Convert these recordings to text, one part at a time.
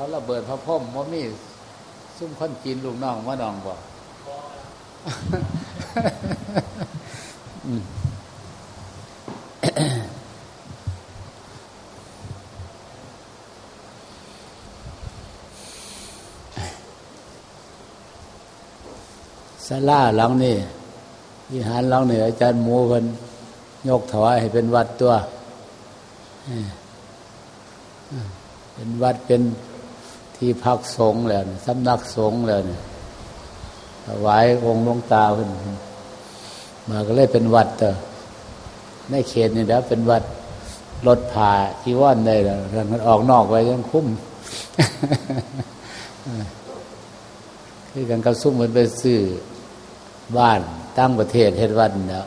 เขาระเบิดพระพ่มว่ามีซุ่มคนจีนลูกน้องว่าน้องบอกสลาหลังนี่วิหารหลังนี่อาจารย์หมูเพิ่นยกถวายให้เป็นวัดตัวเป็นวัดเป็น ที่พักสงฆ์แล้วสำนักสงฆ์แล้วเนี่ยถวายองค์หลวงตาเพิ่นมาก็เลยเป็นวัดเตอในเขตนี่แล้วเป็นวัดรถผ่าที่ว่านได้แล้วมันออกนอกไปยังคุ้มคือกันกับซุ่มมันไปซื้อบ้านตั้งประเทศเฮ็ดวัดแล้ว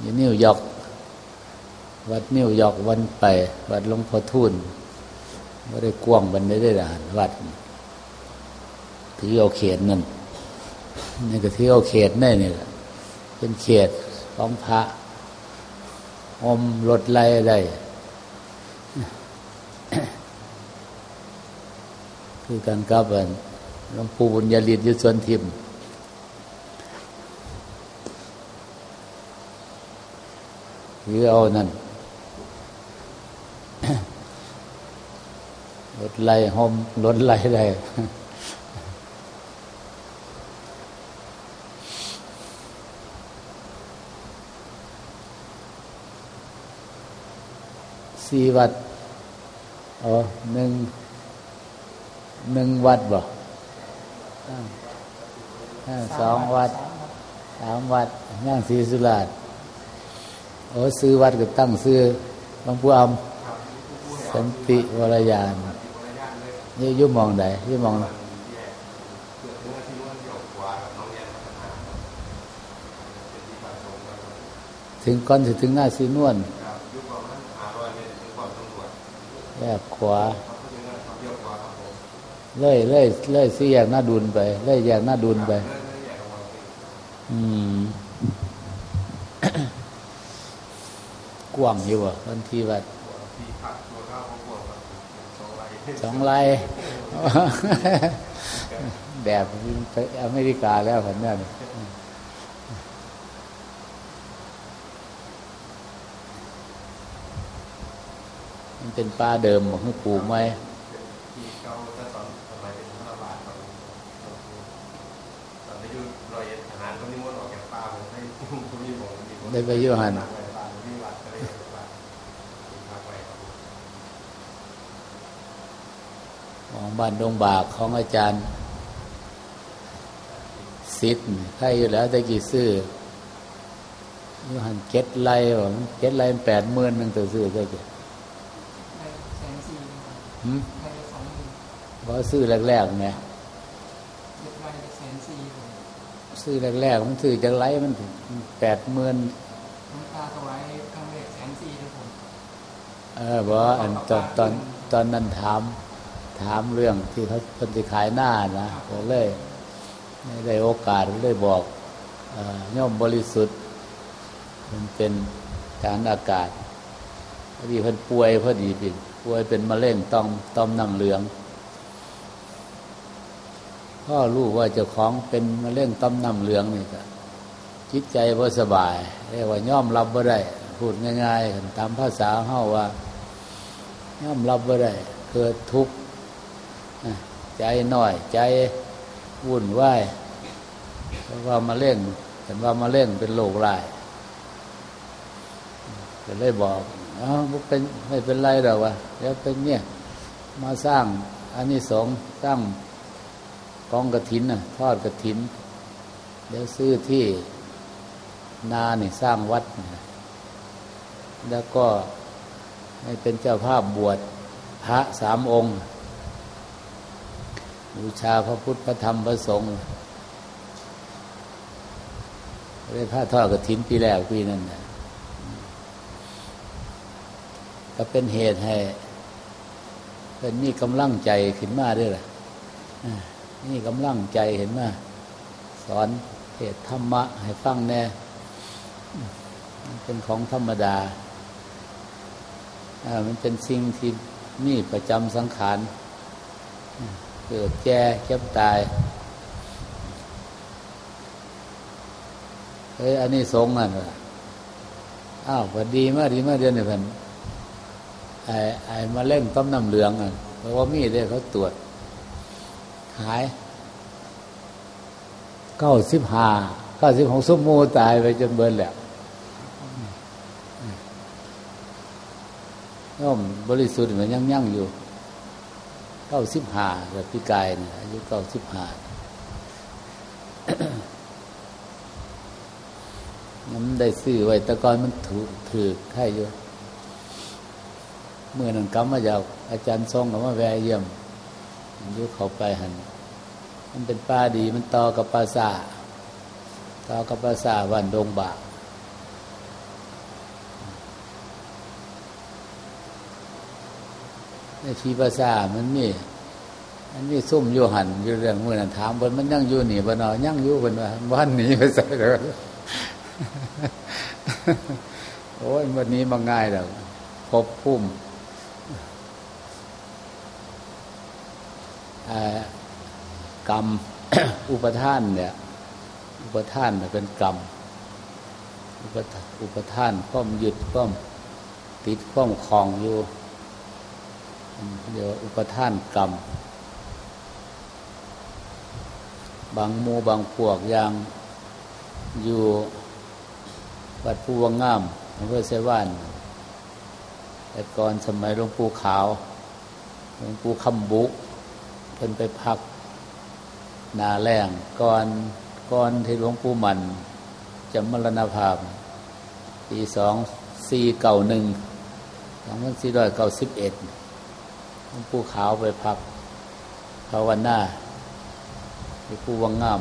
อยู่นิวยอร์กวัดนิวยอร์กวันไป วัดหลวงพ่อทุน ไม่ได้กว้างบันไดได้ด่านวัดถือเอาเขตนั่นนี่ก็ถือเอาเขตนี่นี่แหละเป็นเขตของพระอมรถไล่ได้คือการกับหลวงปู่บุญญาลิศยุสวนทิมถือเอานั่น รถไล่หอมรถไล่ได้สี่วัดอ๋อหนึ่งหนึ่งวัดบ่สองวัดสามวัดย่างศรีสุราษฎร์โอ้ซื้อวัดก็ตั้งซื้อหลวงปู่อำสันติวรยาน นี่ยุ่มองใดยุ่มองถึงก้อนถึงหน้าซีนวลแยกขวาเลื่อยเลื่อยเลื่อยซีแยกหน้าดุนไปเลื่อยแยกหน้าดุนไป อืมกว้างอยู่บ่ทันทีวัด สองไร่แบบไปอเมริกาแล้วผมเนี่ยมันเป็นป้าเดิมบอกให้ปลูกไหมได้ไปยุหันของ บ้านดงบากของอาจารย์ซิดใครอยู่แล้วแต่กี่ซื้อยุหันเก็ตไล่ผมเก็ตไล่แปดหมื่นนึงตัวซื้อได้กี่เพราะซื้อแรกๆไงซื้อแรกๆมันซื้อจากไล่มันแปดหมื่นเออบอกอันตอนตอนตอนนั้นถาม ถามเรื่องที่เขาคนที่ขายหน้านะก็เลยไม่ได้โอกาสเลยบอกย่อมบริสุทธิ์ มันเป็นการอากาศพอดีเพิ่นป่วยพอดีเป็นป่วยเป็นมะเร็งต้อมต้อมนังเหลืองพ่อรู้ว่าเจ้าของเป็นมะเร็งต้อมน้ำเหลืองนี่ก็จิตใจว่าสบาย เรียกว่าย่อมรับบ่ได้ พูดง่ายๆตามภาษาเฮาว่า ย่อมรับบ่ได้ เกิดทุกข์ ใจหน่อย ใจวุ่นวายเพราะว่ามาเล่นเห็นว่ามาเล่นเป็นโรคร้ายก็เลยบอกอ๋อไม่เป็นไม่เป็นไรหรอกวะแล้วเป็นเนี่ย มาสร้างอันนี้สองสร้างกองกระถินน่ะ ทอดกระถิน เดี๋ยวซื้อที่นาเนี่สร้างวัด แล้วก็ให้เป็นเจ้าภาพบวชพระสามองค์ บูชาพระพุทธพระธรรมพระสงฆ์ได้ผ้าทอดกระถินปีแรกปีนั้นนะก็เป็นเหตุให้ เป็นมีกำลังใจขึ้นมาด้วยล่ะนี่กำลังใจเห็นมาสอนเทศธรรมะ ให้ฟังแน่เป็นของธรรมดามันเป็นสิ่งที่นี่ประจำสังขาร เกิดแก่เก็บตายเฮ้ยอันนี้สงนั่นวะอ้าวพอดีมากดีมากเดือนนี่เพิ่นไอ้ไอ้มาเล่นต้มน้ำเหลืองอะเพราะว่ามีได้เขาตรวจ หายเก้าสิบห้าเก้าสิบของสมมูตายไปจนเบิร์แล้วย่อมบริสุทธิ์มันยั่งยั่งอยู่ ก้าสิบห้าแบบพี่กายเนี่ยอายุเก้าสิบห้ามันได้ซื้อไว้ต่ก่อนมันถูกถือไข่อยู่เมื่อนั้นกำมาจากอาจารย์ทรงกับว่าแวเยี่ยมยุเขาไปหัน มันเป็นป่าดีมันต่อกับปราสาต่อกับปราสาวันดงบาก ในทีภาษามันนี่มันนี่ซุ่มอยู่หันอยู่เรื่องมื่อนั้นถามบนมันยั่งอยู่หนีบนนอยั่งอยู่บนว่าวันหนีไปใส่เลยโอ้ยวันนี้มาง่ายแล้วพบพุ่มกรรม อุปทานเนี่ย อุปทานเป็นกรรม อุปทานข้อมยึดข้อมติดข้อมคลองอยู่ เดี๋ยวอุปทานกรรม บางโมบางพวกอย่างอยู่วัดผู้วังงามอำเภอเซว่านแต่ก่อนสมัยหลวงปู่ขาวหลวงปู่คำบุเพิ่นไปพักนาแรงก่อนก่อนที่หลวงปู่มันจะมรณภาพปีสองสี่เก่าหนึ่งสองพันสี่ร้อยเก้าสิบเอ็ด หลวงปู่ขาวไปพักภาวนาหลวงปู่วังงาม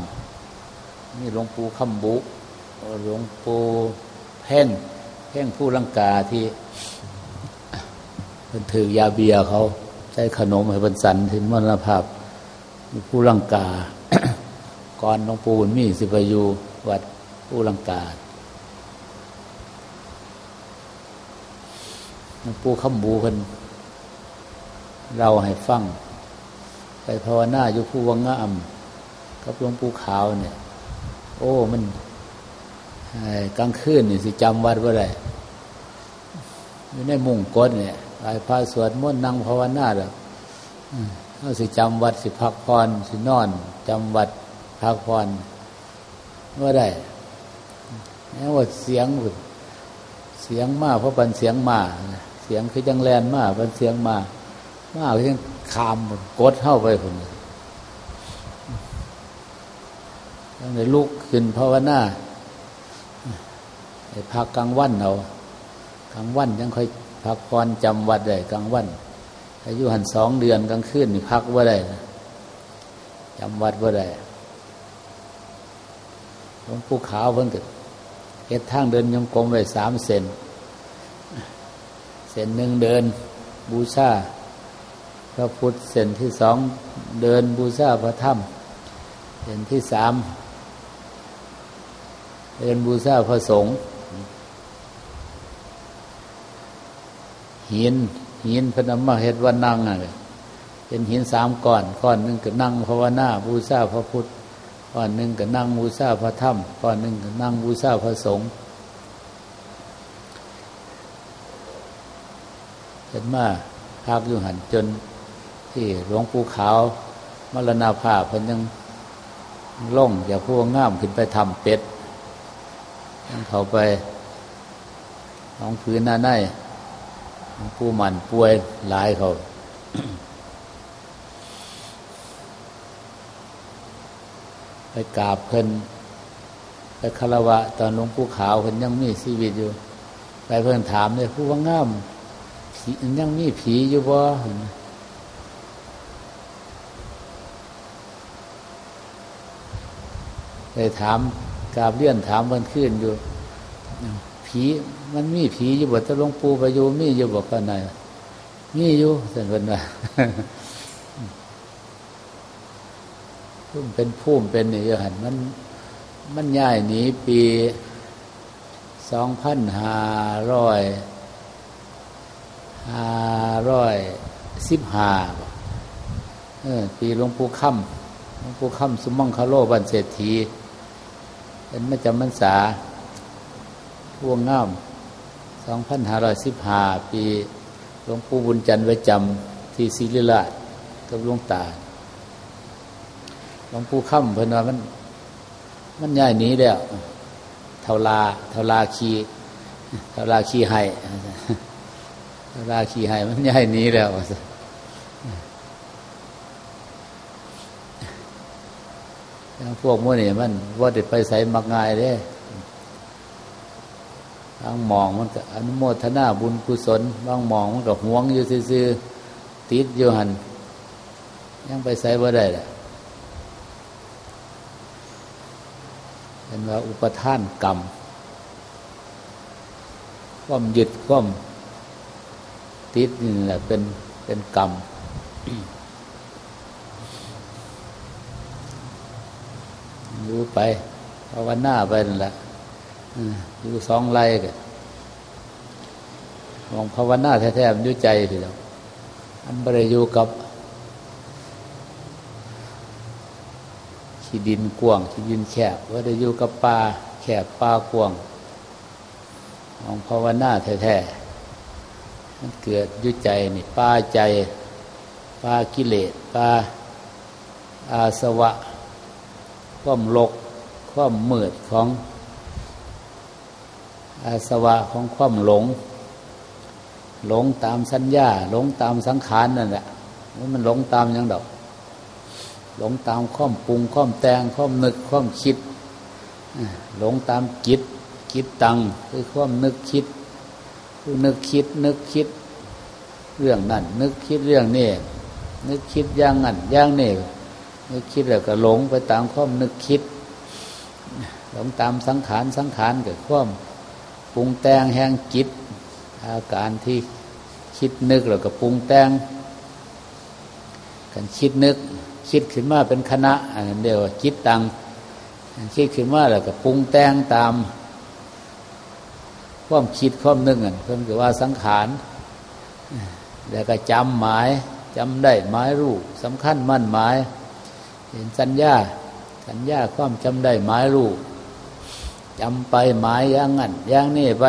นี่หลวงปู่คำบุหลวงปู่เพ่งเพ่งผู้ลังกาที่เป็นถือยาเบียเขาใช้ขนมให้บรรสันถึงมรณภาพ มีผู้ลังกา ก่อนหลวงปู่มีสิบยูวัดผู้ลังกาหลวงปู่ขำบูเพิ่น เราให้ฟัง ไปภาวนาอยู่ผู้วังงามกับหลวงปู่ขาวเนี่ย โอ้ มันกลางคืนนี่สิจำวัดว่าไรอยู่ในมุงกดเนี่ยไปพาสวดมนต์นั่งภาวนาเด้อเขาสิจำวัดสิพักพรสินอนจำวัดพักพรว่าได้แม้ว่าเสียงเสียงมาเพราะเป็นเสียงมา เสียงคือจังแลนมาเป็นเสียงมา มาคือยังคามกดเข้าไปคนตั้งแต่ลุกขึ้นภาวนาไอ้พักกลางวันเอากลางวันยังค่อยพักพรจำวัดได้กลางวันอายุหันสองเดือนกลางคืนนี่พักว่าได้จำวัดว่าได้หลวงปู่ขาวเพิ่งเกิดเก็ดทางเดินยงกลมไว้สามเซนเซนหนึ่งเดิน บูชา พระพุทธเซนที่สองเดินบูชาพระธรรมเซนที่สามเดินบูชาพระสงฆ์หินหินพนมมาเห็ดว่านั่งอะเป็นหินสามก้อนก้อนหนึ่งก็นั่งภาวนาบูชาพระพุทธก้อนหนึ่งก็นั่งบูชาพระธรรมก้อนหนึ่งก็นั่งบูชาพระสงฆ์เห็นมาพักอยู่หันจน ที่หลวงปู่ขาวมรณาภาพเพิ่นยังล่งอย่าพูดง่ามขึ้นไปทำเป็ดยังเขาไปน้องพื้นหน้าในผู้มันป่วยหลายเขาไปกราบเพิ่นไปคารวะ ตอนหลวงปู่ขาวเพิ่นยังมีชีวิตอยู่ ไปเพิ่นถามเลยผู้ว่างามผียังมีผีอยู่บ่ ไปถามกราบเลี่ยนถามเพิ่นขึ้นอยู่ ผีมันมีผีอยู่บทตะลงปูไปอยู่มีอยู่บอกกันไหนมีอยู่สันเป็นว่าพุ่มเป็นพุ่มเป็นนี่ยหันมัน มันย่ายหนีปีสองพันห้าร้อยห้าร้อยสิบห้าปีหลวงปู่ค่ำหลวงปู่ค่ำสุมังคาโลบันเศรษฐี เป็นไม่จำพรรษาพ่วงง่ามสองพันห้าร้อยสิบห้าปีหลวงปู่บุญจันทร์ไว้จำที่ศิริราชกับหลวงตาหลวงปู่ค่ำเพิ่นว่ามัน มันใหญ่นี้แล้วเทาลาเทาลาคีเทาลาคีให้เทาลาคีให้มันใหญ่นี้แล้ว พวกมันนี่มันว่าเด็ดไปใส่มักง่ายเด้บางมองมันก็อนุโมทนาบุญกุศลบางมองมันก็ห่วงอยู่ซื่อติดอยู่หันยังไปใส่บ่ได้แหละเป็นว่าอุปทานกรรมความยึดความติดนี่แหละเป็นเป็นกรรม อยู่ไปภาวนาไปนั่นแหละอยู่สองไล่กันมองภาวนาแท้ๆมันอยู่ใจทีเดียวอันบริอยู่กับขี้ดินกว้างขี้ดินแคบว่าได้อยู่กับป่าแคบป่ากว้างมองภาวนาแท้ๆมันเกิดยุ่ใจนี่ป่าใจป่ากิเลสป่าอาสวะ ความหลก ความมืดของอาสวะของความหลง หลงตามสัญญา หลงตามสังขารนั่นแหละมันหลงตามยังดอก หลงตามข้อมปรุงข้อมแต่งข้อมนึกข้อมคิดหลงตามจิตคิดตังคือข้อมนึกคิดคือนึกคิด นึกคิด เรื่องนั่นนึกคิดเรื่องนี้นึกคิดอย่างนั้นอย่างนี้ นึกคิดแล้วก็หลงไปตามข้อมนึกคิด หลงตามสังขารสังขารเกิดข้อมปรุงแต่งแห่งจิต อาการที่คิดนึกแล้วก็ปรุงแต่งกันคิดนึก คิดขึ้นมาเป็นคณะอันเดียวคิดตังคิดขึ้นมาแล้วก็ปรุงแต่งตามความคิดความนึกอะเพิ่นก็ว่าสังขารแล้วก็จำหมายจำได้หมายรู้สำคัญมั่นหมาย เห็นสัญญา สัญญาความจำได้หมายรู้จำไปหมายอย่างนั้นอย่างนี้ไป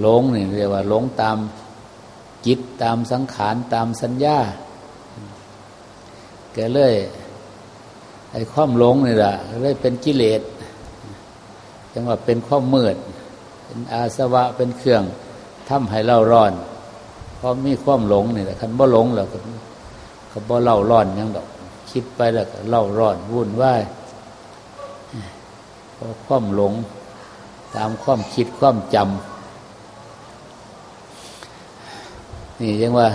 หลงนี่เรียกว่าหลงตามจิตตามสังขารตามสัญญาแกเลยไอ้ความหลงนี่แหละเลยเป็นกิเลสจังว่าเป็นความมืด เป็นอาสวะเป็นเครื่องทำให้เราร้อนเพราะมีความหลงนี่แหละคันบ่หลงแล้วเขาบ่เล่าร้อนยังดอก คิดไปแล้วก็เล่าร้อนวุ่นวายเพราะความหลง ตามความคิดความจำนี่ยังว่า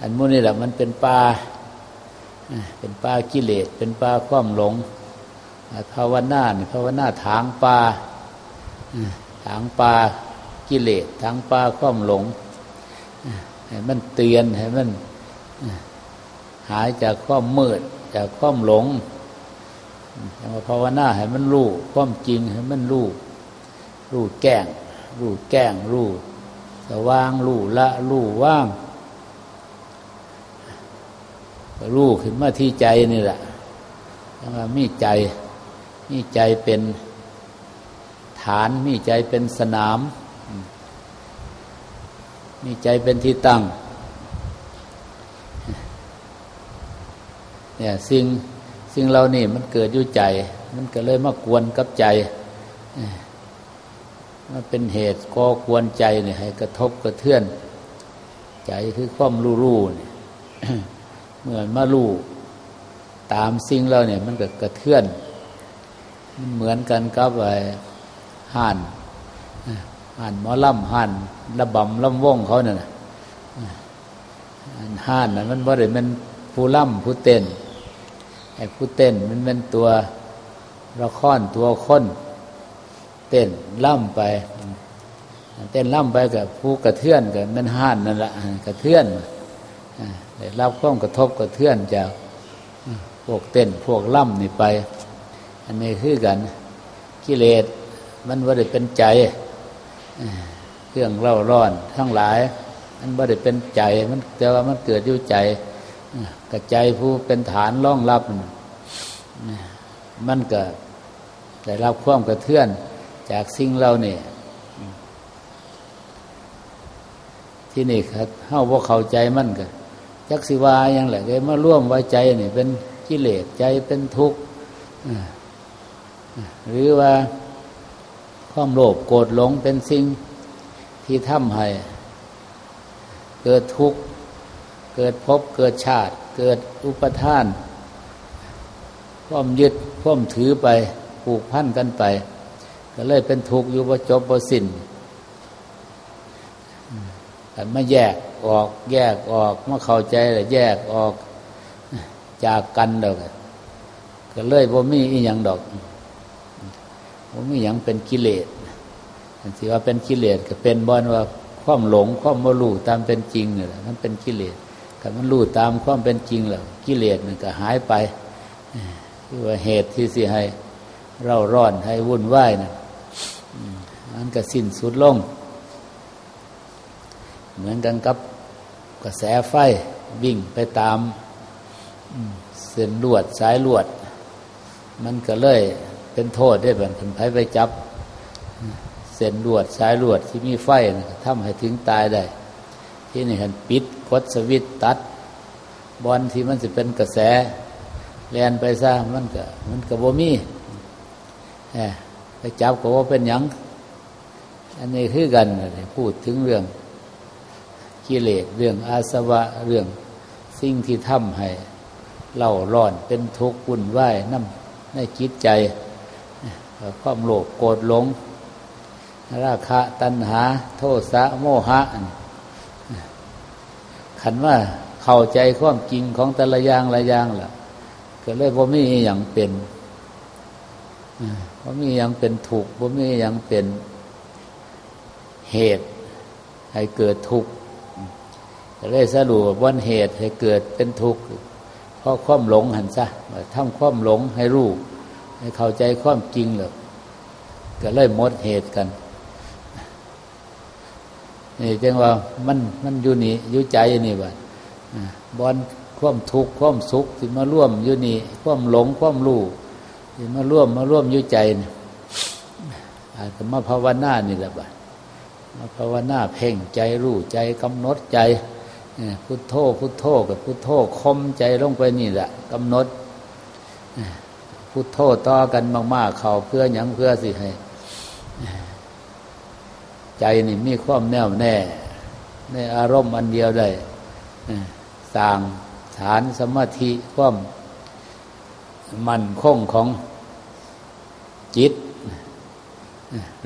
อันมุนี่แหละมันเป็นปลาเป็นปลากิเลสเป็นปลาความหลงภาวนาเนี่ยภาวนาถางปลาถางปลากิเลสถางปลาความหลงให้มันเตือนให้มัน หายจากความมืด จากความหลงภาวนาให้มันรู้ความจริงให้มันรู้รู้แก้งรู้แก้งรู้สว่างรู้ละรู้ว่างรู้ขึ้นมาที่ใจนี่แหละว่ามีใจมีใจเป็นฐานมีใจเป็นสนาม มีใจเป็นที่ตั้ง เนี่ยสิ่งสิ่งเรานี่มันเกิดอยู่ใจ มันก็เลยมากวนกับใจมันเป็นเหตุก่อกวนใจเนี่ยให้กระทบกระเทือน ใจคือความรู้รู้เนี่ยเมื่อมารู้ตามสิ่งเราเนี่ย มันก็กระเทือน มันเหมือนกันกับไอ้ห่านห่านหมอล่ำห่านระบำลำวงเขาเนี่ยห่านน่ะมันบ่ได้มันผู้ล่ำผู้เต้น ไอ้ผู้เต้นมันเป็นตัวละครตัวคนเต้นล่ำไป เต้นล่ำไปกับผู้กระเทือนกับมันห่านนั่นแหละกระเทือนได้รับความกระทบกระเทือนจากพวกเต้นพวกล่ำนี่ไป อันนี้คือกันกิเลสมันว่าได้เป็นใจเครื่องเล่าร้อนทั้งหลายอันบ่ได้เป็นใจมันแต่ว่ามันเกิดอยู่ใจ กระใจผู้เป็นฐานร่องรับ มันก็ได้รับความกระเทือนจากสิ่งเราเนี่ยที่นี่ครับเฮาว่าเข้าใจมันกันจักสิวาอย่างไรเลยมาร่วมไว้ใจนี่เป็นกิเลสใจเป็นทุกข์หรือว่าความโลภโกรธหลงเป็นสิ่งที่ทำให้เกิดทุกข์ เกิดภพเกิดชาติ เกิดอุปทานความยึดความถือไปผูกพันกันไป ก็เลยเป็นทุกข์อยู่ว่าจบว่าสิ้นแต่ไม่แยกออก แยกออกเมื่อเข้าใจแล้วแยกออกจากกันดอกก็เลยบ่มีอีหยังดอกบ่มีหยังเป็นกิเลสสิว่าเป็นกิเลสก็เป็นบอนว่าความหลงความโมรู้ตามเป็นจริงเนี่ยมันเป็นกิเลส ถ้ามันรู้ตามความเป็นจริงแล้วกิเลสมันก็หายไปที่ว่าเหตุที่สิให้เราร้อนให้วุ่นวายนะมันก็สิ้นสุดลง เหมือนกันกับกระแสไฟวิ่งไปตามเส้นลวดสายลวด มันก็เลยเป็นโทษได้แบบคนไผไปจับ เส้นลวดสายลวดที่มีไฟนะทำให้ถึงตายได้ ที่นี่เห็นปิดกดสวิตตัด บอลที่มันจะเป็นกระแส แลนไปซะมันก็มันก็บ่มีไปจับก็ว่าเป็นหยังอันนี้คือกันพูดถึงเรื่องกิเลสเรื่องอาสวะเรื่องสิ่งที่ทำให้เล่าร้อนเป็นทุกข์วุ่นวายน้ำในจิตใจความโลภโกรธหลง ราคะตัณหา โทสะโมหะ ขันว่าเข้าใจความจริงของแต่ละอย่างละอย่างล่ะ ก็เลยบ่มีอย่างเป็นบ่มีอย่างเป็นถูกบ่มีอย่างเป็นเหตุ ให้เกิดทุกข์เลยสรุปว่าเหตุให้เกิดเป็นทุกข์เพราะความหลงหันซะทำความหลงให้รู้ให้เข้าใจความจริงเลยก็เลยหมดเหตุกัน นี่จึงว่ามันมันอยู่นี่อยู่ใจนี่บ่บอลความทุกข์ความสุขที่มาร่วมอยู่นี่ความหลงความรู้ที่มาร่วมมาร่วมอยู่ใจนี่อาจจะมาภาวนานี่แหละบ่มาภาวนาเพ่งใจรู้ใจกำหนดใจพุทโธพุทโธกับพุทโธคมใจลงไปนี่แหละกำหนดพุทโธต่อกันมาก ๆ เขาเพื่ออย่างเพื่อสิให้ ใจนี่มีความแน่วแน่ ในอารมณ์อันเดียวได้สร้างฐานสมาธิความมันคงของจิต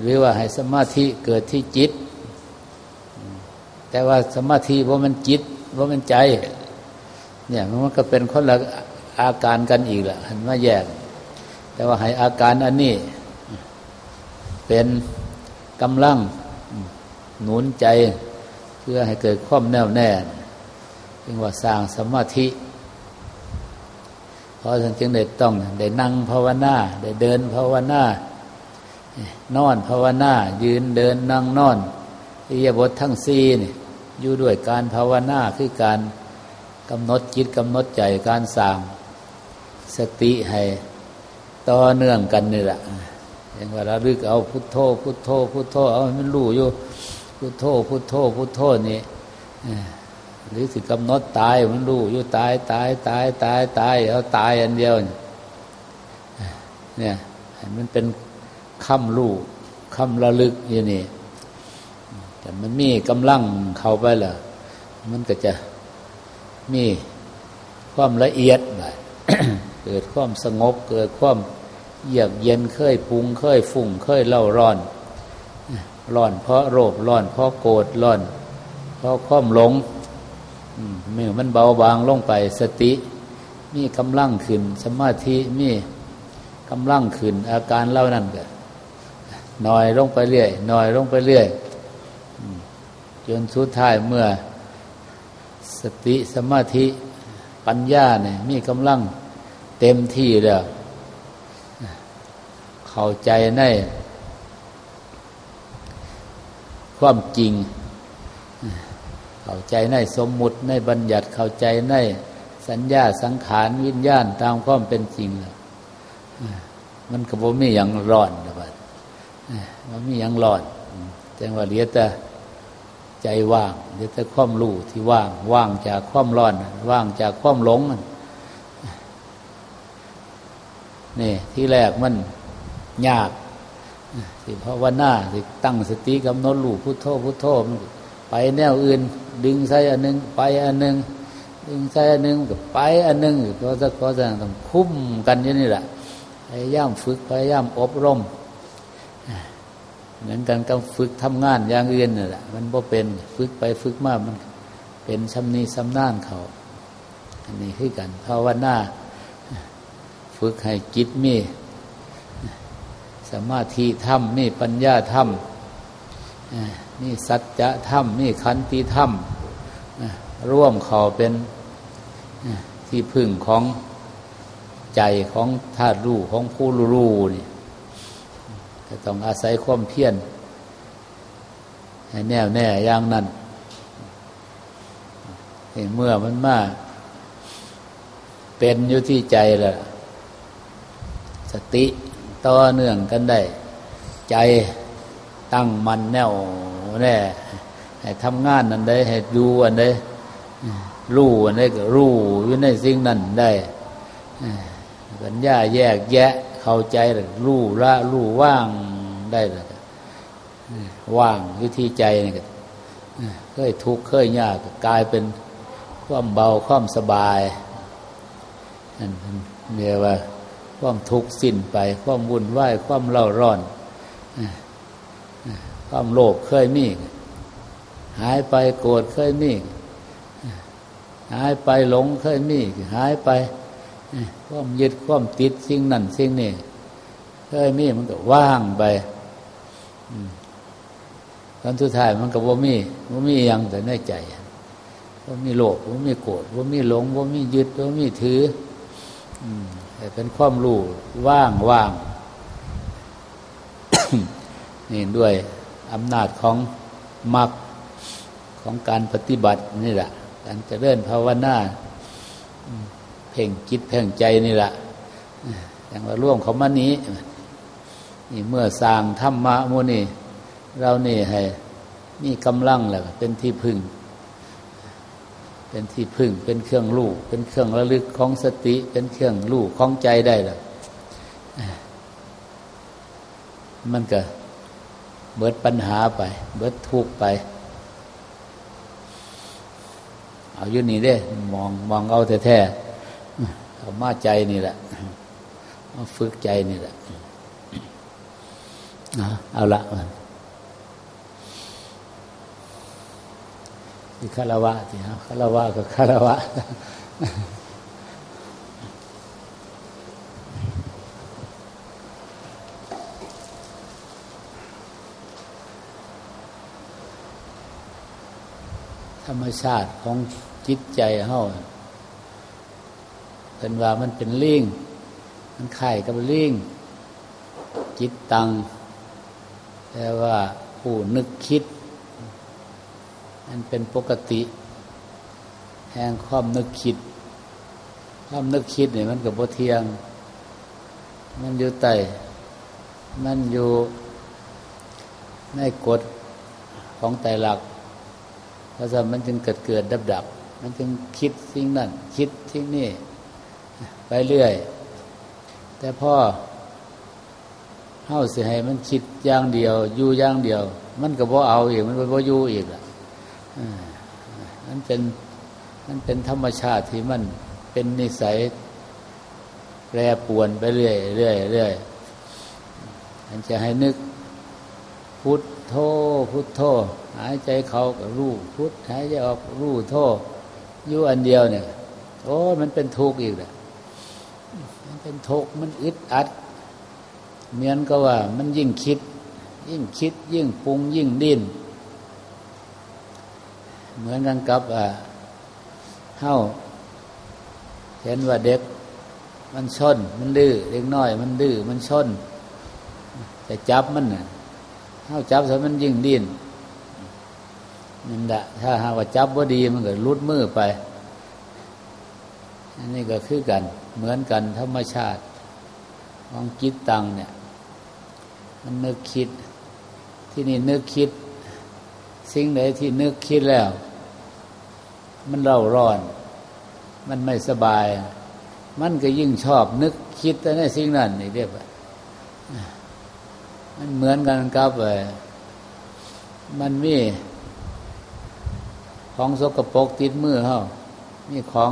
หรือว่าให้สมาธิเกิดที่จิต แต่ว่าสมาธิว่าะมันจิตว่าะมันใจ เนี่ยมันก็เป็นคนละอาการกันอีกแหละห็นว่าแยก แต่ว่าให้อาการอันนี้ เป็นกำลัง หนุนใจ เพื่อให้เกิดความแน่วแน่จึงว่าสร้างสมาธิ เพราะฉะนั้นจึงได้ต้องได้นั่งภาวนา ได้เดินภาวนานอนภาวนา ยืนเดินนั่งนอนอิยาบททั้งสี่นี่อยู่ด้วยการภาวนาคือการกำหนดจิตกำหนดใจการสั่งสติให้ต่อเนื่องกันนี่แหละอย่างว่าเราลึกเอาพุทโธพุทโธพุทโธเอามันรู้อยู่ พุทโธพุทโธพุทโธนี่หรือสิกำหนดตายมันรู้อยู่ตายตายตายตายตายเอาตายอันเดียว เนี่ยมันเป็นคำรู้คำระลึกอย่างนี้แต่มันมีกำลังเข้าไปล่ะมันก็จะมีความละเอียดไปเกิดความสงบเกิดความเยือกเย็นเคยปุงเคยฝุ่งเคยเล่าร้อน ร้อน เพราะโรคร้อน เพราะโกรธร้อน เพราะความหลงมือมันเบาบางลงไปสติ มีกำลังขึ้น สมาธิมีกำลังขึ้น อาการเล่านั่นก็น้อยลงไปเรื่อยน้อยลงไปเรื่อยจนสุดท้ายเมื่อ สติสมาธิปัญญาเนี่ยมีกำลังเต็มที่แล้ว เข้าใจใน ความจริง เข้าใจในสมมุติในบัญญัติเข้าใจในสัญญาสังขารวิญญาณตามความเป็นจริงแล้วมันก็บ่มีอย่างร้อนนะบัดมันมีอย่างร้อนแจังว่าเหลือแต่ใจว่างเหลือแต่ความรู้ที่ว่าง ว่างจากความร้อน ว่างจากความหลงนี่ที่แรกมันยาก สิภาวนาสิตั้งสติกำหนดรู้พุทโธพุทโธมันไปแนวอื่น ดึงใส่อันหนึ่งไปอันหนึ่งดึงใส่อันหนึ่งก็ไปอันหนึ่งเพราะจะก็จะต้องคุ้มกันอย่างนี้แหละพยายามฝึกพยายามอบรมเหมือนกันกับฝึกทำงานอย่างอื่นนี่แหละมันบ่เป็นฝึกไปฝึกมามันเป็นชำนีชำนาญเขาอันนี้คือกันภาวนาฝึกให้จิตมี สมาธิธรรมมีปัญญาธรรมนี่สัจจะธรรมนี่ขันติธรรมร่วมเขาเป็นที่พึ่งของใจของธาตุรู้ของผู้รู้นี่ก็ต้องอาศัยความเพียรให้แน่วแน่อย่างนั้นเมื่อมันมาเป็นอยู่ที่ใจละสติ ต่อเนื่องกันได้ ใจตั้งมันแน่วแน่ให้ทำงานอันใดให้ดูอันใดรู้อันใดก็รู้อยู่ในสิ่งนั้นได้ปัญญาแยกแยะเข้าใจรู้ละรู้ว่างได้ลยว่างวิธีใจนี่ก็เคยทุกข์เคยยากกลายเป็นความเบาความสบายนั่นเรียกว่า ความทุกข์สิ้นไป ความวุ่นวายความเล่าร้อน ความโลภเคยมี หายไปโกรธเคยมี หายไปหลงเคยมี หายไป ความยึดความติดสิ่งนั้นสิ่งนี้เคยมีมันก็ว่างไปตอนสุดท้ายมันก็บ่มีบ่มียังแต่ในใจบ่มีโลภบ่มีโกรธบ่มีหลงบ่มียึดบ่มีถือ อืม เป็นความรู้ว่างว่างนี่ด้วยอำนาจของมรรคของการปฏิบัตินี่แหละการจะเริ่มภาวนาเพ่งจิตเพ่งใจนี่แหละอย่างว่าร่วมเขามานี้นี่เมื่อสร้างธรรมะมูนี่ เรานี่ให้มีกำลังแหละเป็นที่พึ่ง เป็นที่พึ่ง เป็นเครื่องลู่เป็นเครื่องระลึกของสติ เป็นเครื่องลู่ของใจได้แล้วมันก็เบิดปัญหาไป เบิดทุกไป เอาอยู่นี่เด้ มองมองเอาแท้ๆเอามาใจนี่แหละมาฝึกใจนี่แหละเอาละ อคารวะสิครับคารวะกับคารวะธรรมชาติของจิตใจเฮาเป็นว่ามันเป็นลิงมันไข่กับลิงจิตตังแต่ว่าผู้นึกคิด มันเป็นปกติแห่งความนึกคิด ความนึกคิดเนี่ยมันกับโบเทียง มันอยู่ใต้มันอยู่ในกฎของไตรลักษณ์เพราะฉะนั้นมันจึงเกิดเกิดดับดับ มันจึงคิดสิ่งนั้น คิดสิ่งนี้ไปเรื่อย แต่พ่อเฮาเสิให้มันคิดอย่างเดียว อยู่อย่างเดียว มันก็บ่เอาอีก มันก็บ่อยู่อีกล่ะ นั่นเป็นนั่นเป็นธรรมชาติที่มันเป็นนิสัยแปรปวนไปเรื่อยเรื่อยเรื่อยมันจะให้นึกพุทโธพุทโธหายใจเขากับรู้พุทหายใจออกรู้โธอยู่อันเดียวเนี่ยโอ้มันเป็นทุกข์อีกแหละมันเป็นทุกข์มันอึดอัดเหมือนก็ว่า มันยิ่งคิด ยิ่งคิด ยิ่งปรุงยิ่งดิ้น เหมือนกันกับเฮ้าเห็นว่าเด็ก มันชนมันดื้อเด็กน้อย มันดื้อมันชนแต่จับมันเฮ้าจับซะมันยิ่งดิ้นนั่นแหละถ้าหาว่าจับว่าดีมันก็ลุดมือไปอันนี้ก็คือกัน เหมือนกันธรรมชาติของจิตตังเนี่ย มันนึกคิด ที่นี่นึกคิด สิ่งใดที่นึกคิดแล้ว มันเร่าร้อน มันไม่สบาย มันก็ยิ่งชอบนึกคิดแต่ในสิ่งนั้นนี่เรียกว่ามันเหมือนกันกับมันมีของสกปรกติดมือเขามีของ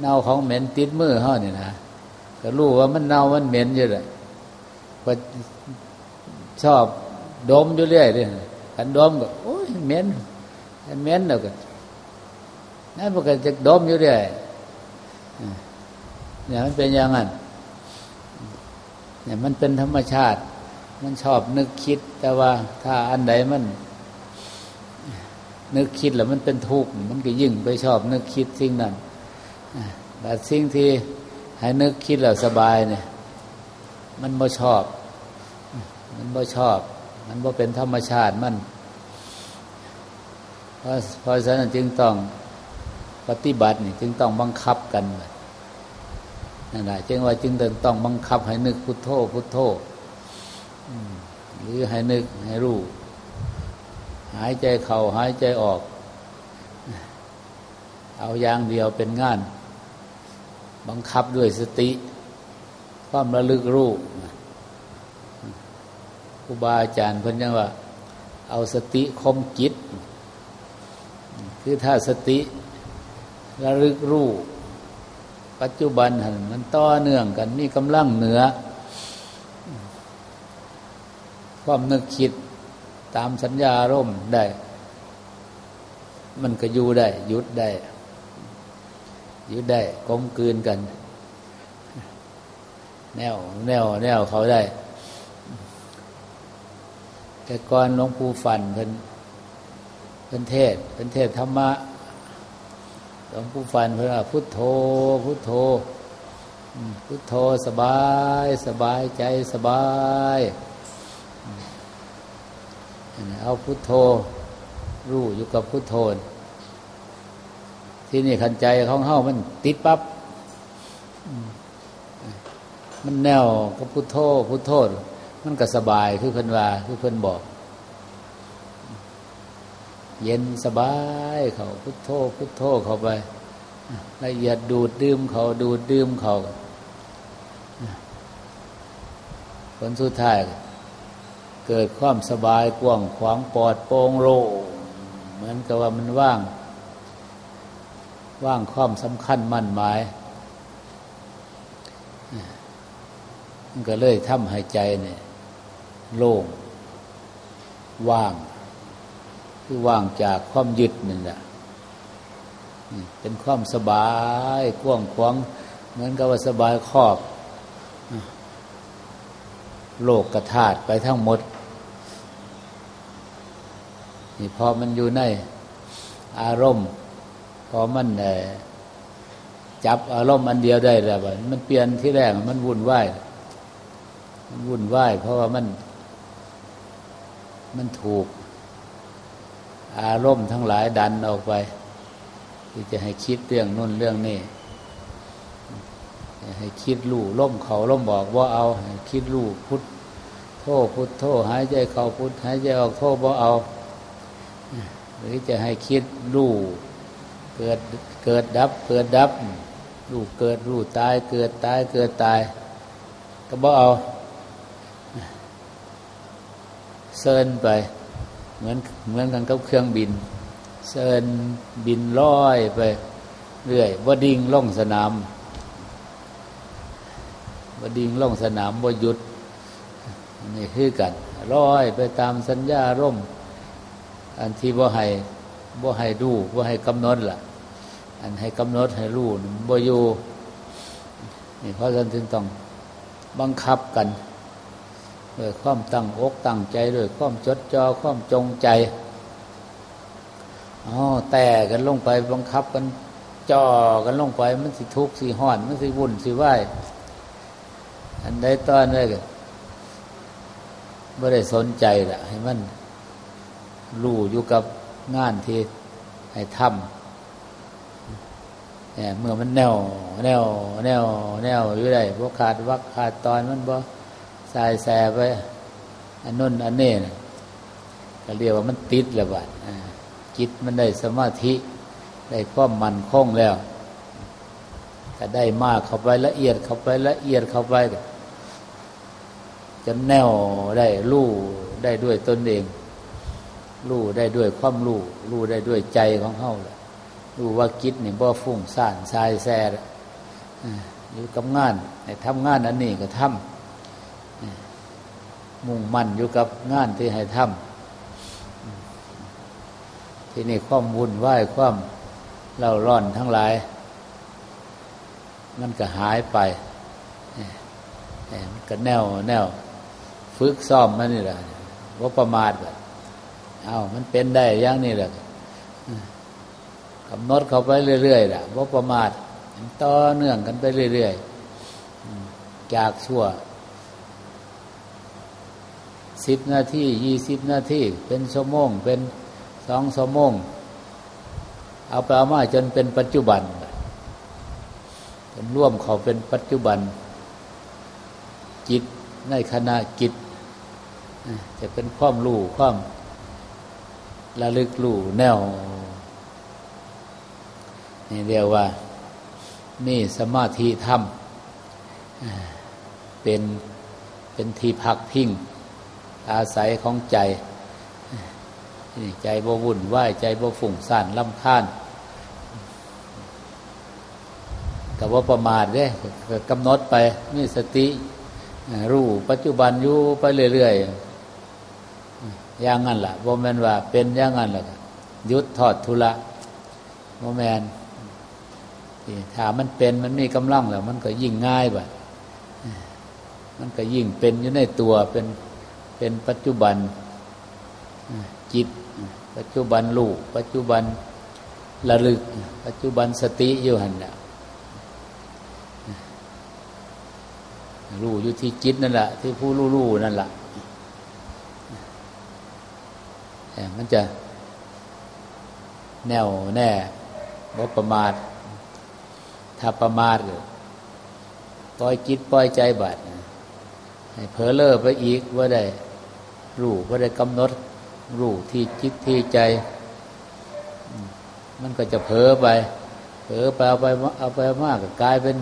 เน่าของเหม็นติดมือเขาเนี่ยนะก็รู้ว่ามันเน่ามันเหม็นอยู่เลยก็ชอบดมอยู่เรื่อยเลยกันดมก็โอ้ยเหม็นมันเหม็นแล้วก็ นั่นมันก็จะดมอยู่เรื่อยเนี่ยมันเป็นอย่างนั้นเนี่ยมันเป็นธรรมชาติ มันชอบนึกคิด แต่ว่าถ้าอันใดมัน นึกคิดแล้วมันเป็นทุกข์มันก็ยิ่งไปชอบนึกคิดสิ่งนั้นแต่สิ่งที่ให้นึกคิดแล้วสบายเนี่ย มันบ่ชอบ มันบ่ชอบ มันบ่เป็นธรรมชาติมันเพราะเพราะฉะนั้นจึงต้อง ปฏิบัตินี่จึงต้องบังคับกันนั่นแหละจึงว่าจึงต้องบังคับให้นึกพุทโธพุทโธหรือให้นึกให้รู้ หายใจเข้าหายใจออก เอาอย่างเดียวเป็นงาน บังคับด้วยสติ ความระลึกรู้ครูบาอาจารย์เพิ่นยังว่า เอาสติคมจิต คือถ้าสติ ระลึกรู้ ปัจจุบันหันมันต่อเนื่องกัน มีกำลังเหนือ ความนึกคิดตามสัญญาร่มได้ มันก็อยู่ได้ยุดได้ยุดได้กลมกลืนกัน แนว แนว แนวเขาได้ แต่ก่อนหลวงปู่ฟันเพิ่นเพิ่นเทศเพิ่นเทศธรรมะ หลวงปู่ฟันเพิ่นว่าพุทโธ พุทโธพุทโธสบาย สบายใจสบายเอาพุทโธ รู้อยู่กับพุทโธ ที่นี่ขันใจของเฮ้ามันติดปับ๊บมันแนวกับพุทโธ พุทโธ มันก็สบายคือเพิ่นว่า คือเพิ่นบอก เย็นสบายเขาพุทโธพุทโธเข้าไปละเอียดดูดดื่มเขาดูดดื่มเขาผลสุดท้าย เกิดความสบายกว้างขวางปลอดโปร่งโล่เหมือนกับว่ามันว่าง ว่างความสำคัญมั่นหมายมันก็เลยทำหายใจเนี่ย โล่ง ว่าง คือว่างจากความยึดนั่นแหละเป็นความสบายกว้างขวางเหมือนกับว่าสบายครอบ โลกกระถาดไปทั้งหมด นี่พอมันอยู่ในอารมณ์ พอมันจับอารมณ์อันเดียวได้แล้วมันเปลี่ยนที่แรกมันวุ่นวายมันวุ่นวายเพราะว่ามัน มันถูก อารมณ์ทั้งหลายดันออกไปที่จะให้คิดเรื่องนู่นเรื่องนี้ให้คิดลู่ล่มเขาล่มบอกว่าเอาให้คิดลู่พุทโธพุทโธหายใจเข้าพุทหายใจออกโธบ่เอา หรือจะให้คิดรู้เกิดเกิดดับเกิดดับรู้เกิดรู้ตาย เกิดตายเกิดตาย ก็บอกเอาเซินไป เหมือนเหมือนกันกับเครื่องบินเซินบินลอยไปเรื่อยว่าดิ่งล่องสนามว่าดิ่งล่องสนามว่าหยุดนี่คือกันลอยไปตามสัญญาร่ม อันที่บ่ให้บ่ให้ดูบ่ให้กำหนดล่ะ อันให้กำหนดให้รู้บ่อยู่นี่เพราะฉะนั้นจึงต้องบังคับกัน ด้วยความตั้งอกตั้งใจด้วยความจดจ่อความจงใจอ๋อแต่กันลงไปบังคับกันจ่อกันลงไป มันสิทุกข์สิห่อน มันสิวุ่นสิไหวอันใดตอนได้กันไม่ได้สนใจละให้มันรู้อยู่กับงานที่ให้ทำเนี่ยเมื่อมันแนว แนว แนว แนวอยู่ได้พวกขาดวักขาดตอนมันบ่ สายแสไปอันนู้นอันนี้นะก็เรียกว่ามันติดแล้วบัดจิตมันได้สมาธิ ได้ความมันคงแล้วก็ได้มากเข้าไปละเอียดเข้าไปละเอียดเข้าไปจะแนวได้รู้ได้ด้วยตนเองรู้ได้ด้วยความรู้รู้ได้ด้วยใจของเขาเลยรู้ว่ากิจนี่บ่ฟุ้งซ่านทรายแซ่อยู่กับงานทำงานอันนี้ก็ทำ มุ่งมั่นอยู่กับงานที่ให้ทำที่นี่ความวุ่นวายความเล่าร้อนทั้งหลาย มันก็หายไปมันก็แนวแนวฝึกซ้อมมันนี่แหละว่าประมาทแบบเอามันเป็นได้อย่างนี้แหละกำหนดเข้าไปเรื่อยๆแหละว่าประมาทต่อเนื่องกันไปเรื่อยๆจากชั่ว สิบนาทียี่สิบนาทีเป็นชั่วโมง เป็นสองชั่วโมง เอาไปเอามาจนเป็นปัจจุบันจนร่วมเขาเป็นปัจจุบัน จิตในขณะจิตจะเป็นความรู้ความระลึกรู้แนว นี่เรียกว่า นี่สมาธิธรรมเป็นเป็นที่พักพิง อาศัยของใจนี่ใจบ่วุ่นวายใจบ่ฝุ่งซ่านลำคาญกับว่าประมาทเด้กำหนดไปนี่สติ รู้ปัจจุบันอยู่ไปเรื่อยๆอย่างนั้นละ่ะโมแมนว่าเป็นอย่างนั้นละยุดถอดทุละโมแมนถามมันเป็นมันมีกำลังแล้ว มันก็ยิ่งง่ายบบมันก็ยิ่งเป็นอยู่ในตัวเป็น เป็นปัจจุบันจิต ปัจจุบันลูก ปัจจุบันระลึก ปัจจุบันสติอยู่หันเนี่ยรู้อยู่ที่จิตนั่นแหละที่ผู้รู้รู้นั่นแหละมันจะแน่วแน่บ่ประมาท ถ้าประมาทปล่อยจิตปล่อยใจบัดให้เผลอเลอไปอีกว่าได้ รู้ว่าได้กำหนด รู้ที่จิตที่ใจ มันก็จะเผลอไป เผลอไปเอาไปเอาไปมากกลายเป็น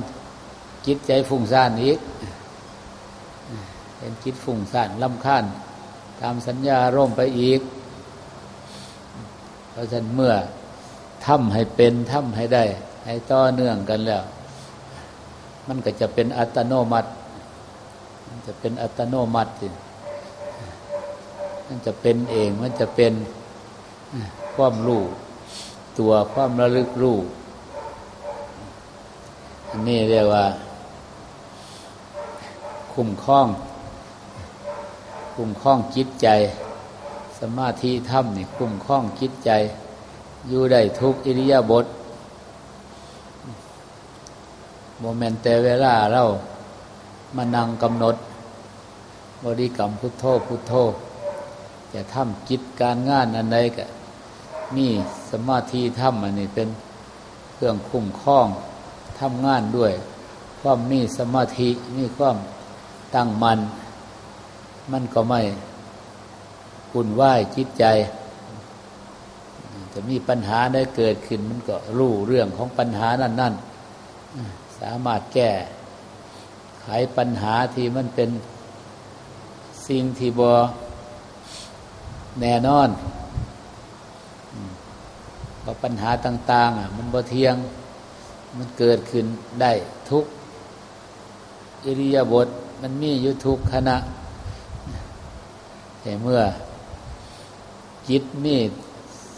จิตใจฟุ้งซ่านอีกเป็นจิตฟุ้งซ่านลำคาญตามสัญญาร่มไปอีก เพราะฉะนั้นเมื่อทำให้เป็นทำให้ได้ ให้ต่อเนื่องกันแล้ว มันก็จะเป็นอัตโนมัติ มันจะเป็นอัตโนมัติสิ มันจะเป็นเองมันจะเป็นความรู้ตัวความระลึกรู้อันนี้เรียกว่า คุ้มคล้อง คุ้มคล้องจิตใจ สมาธิธรรมนี่คุ้มคล้องจิตใจ อยู่ได้ทุกอิริยาบถโมเมนต์แต่เวลาเรามานั่งกำหนด บริกรรมพุทโธพุทโธ จะทำกิจการงานอันใดก็มีสมาธิธรรมอันนี้เป็นเครื่องคุ้มคล้องทำงานด้วย ความมีสมาธิมีความตั้งมัน่นมันก็ไม่คุณไหวจิตใจจะมีปัญหาได้เกิดขึ้น มันก็รู้เรื่องของปัญหานั่นนั่นสามารถแก้ไขปัญหาที่มันเป็นสิ่งที่บอ แน่นอนเพราะปัญหาต่าง ๆ อะ มันบ่เทียง มันเกิดขึ้นได้ทุกอิริยาบถมันมีอยู่ทุกขณะ แต่เมื่อจิตมี